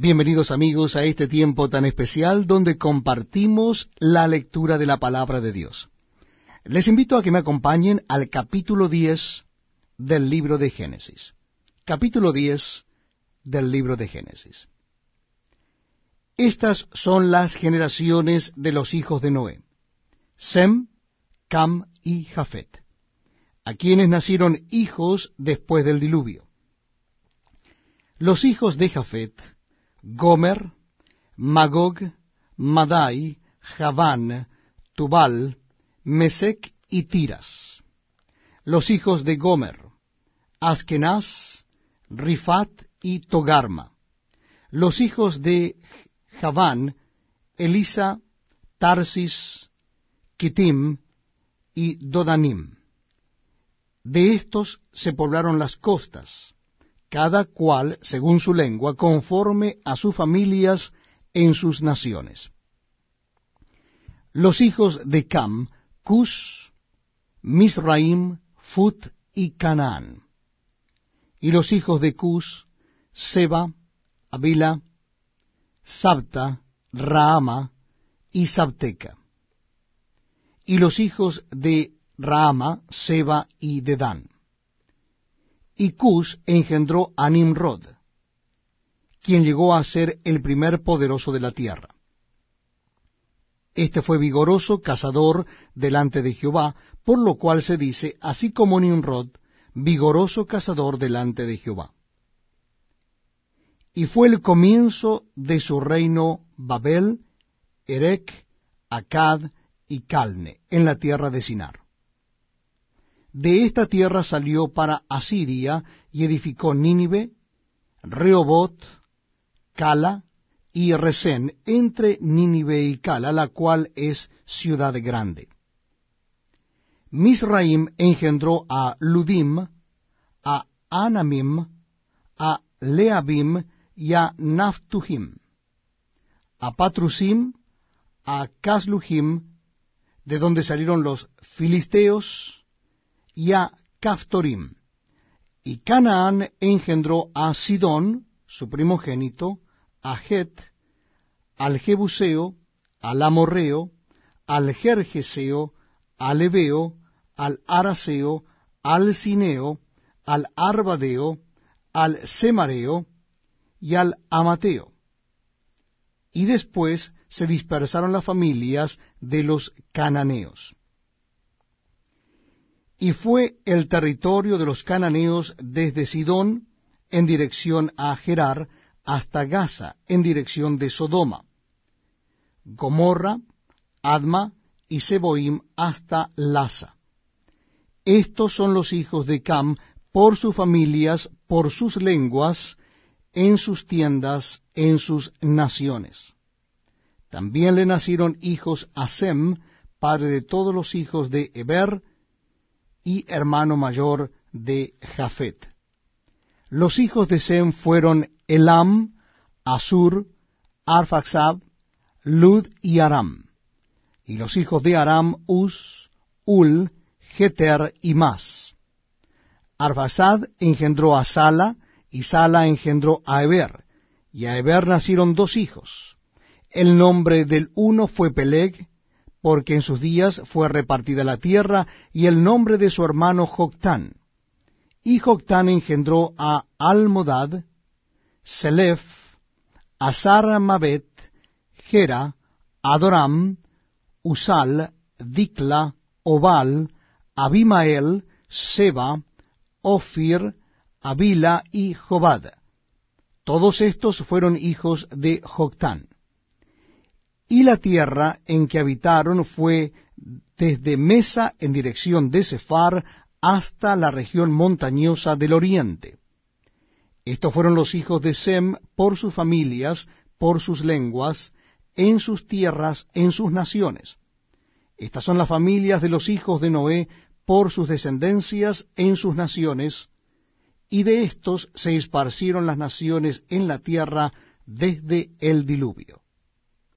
Bienvenidos amigos a este tiempo tan especial donde compartimos la lectura de la palabra de Dios. Les invito a que me acompañen al capítulo 10 del libro de Génesis. Capítulo 10 del libro de Génesis. Estas son las generaciones de los hijos de Noé. Sem, Cam y Jafet, a quienes nacieron hijos después del diluvio. Los hijos de Jafet, Gomer, Magog, Madai, Javán, Tubal, Mesec y Tiras. Los hijos de Gomer, Askenaz, Rifat y Togarma. Los hijos de Javán, Elisa, Tarsis, Kitim y Dodanim. De estos se poblaron las costas, cada cual según su lengua, conforme a sus familias en sus naciones. Los hijos de Cam, Cus, Misraim, Fut y Canaán. Y los hijos de Cus, Seba, Abila, Sabta, Raama y Sabteca. Y los hijos de Raama, Seba y Dedán y Cus engendró a Nimrod, quien llegó a ser el primer poderoso de la tierra. Este fue vigoroso cazador delante de Jehová, por lo cual se dice, así como Nimrod, vigoroso cazador delante de Jehová. Y fue el comienzo de su reino Babel, Erech, Acad y Calne, en la tierra de Sinar. De esta tierra salió para Asiria y edificó Nínive, Rehobot, Cala y Resén, entre Nínive y Cala, la cual es ciudad grande. Misraim engendró a Ludim, a Anamim, a Leabim y a Naftuhim, a Patrusim, a Casluhim, de donde salieron los filisteos, y a. Y Canaán engendró a Sidón, su primogénito, a Het, al Jebuseo, al Amorreo, al Jerjeseo, al Ebeo, al Araseo, al Cineo, al Arbadeo, al Semareo y al Amateo. Y después se dispersaron las familias de los cananeos y fue el territorio de los cananeos desde Sidón en dirección a Gerar hasta Gaza en dirección de Sodoma, Gomorra, Adma y Seboim hasta Lasa. Estos son los hijos de Cam por sus familias, por sus lenguas, en sus tiendas, en sus naciones. También le nacieron hijos a Sem, padre de todos los hijos de Eber, y hermano mayor de Jafet. Los hijos de Sem fueron Elam, Asur, Arfaxab, Lud y Aram. Y los hijos de Aram, Uz, Ul, Geter y Mas. Arfaxad engendró a Sala, y Sala engendró a Eber, y a Eber nacieron dos hijos. El nombre del uno fue Peleg, porque en sus días fue repartida la tierra, y el nombre de su hermano Joctán. Y Joctán engendró a Almodad, Selef, Mabet, Gera, Adoram, Usal, Dikla, Obal, Abimael, Seba, Ofir, Abila y Jobad. Todos estos fueron hijos de Joctán. Y la tierra en que habitaron fue desde Mesa en dirección de Sefar hasta la región montañosa del oriente. Estos fueron los hijos de Sem por sus familias, por sus lenguas, en sus tierras, en sus naciones. Estas son las familias de los hijos de Noé por sus descendencias en sus naciones, y de estos se esparcieron las naciones en la tierra desde el diluvio.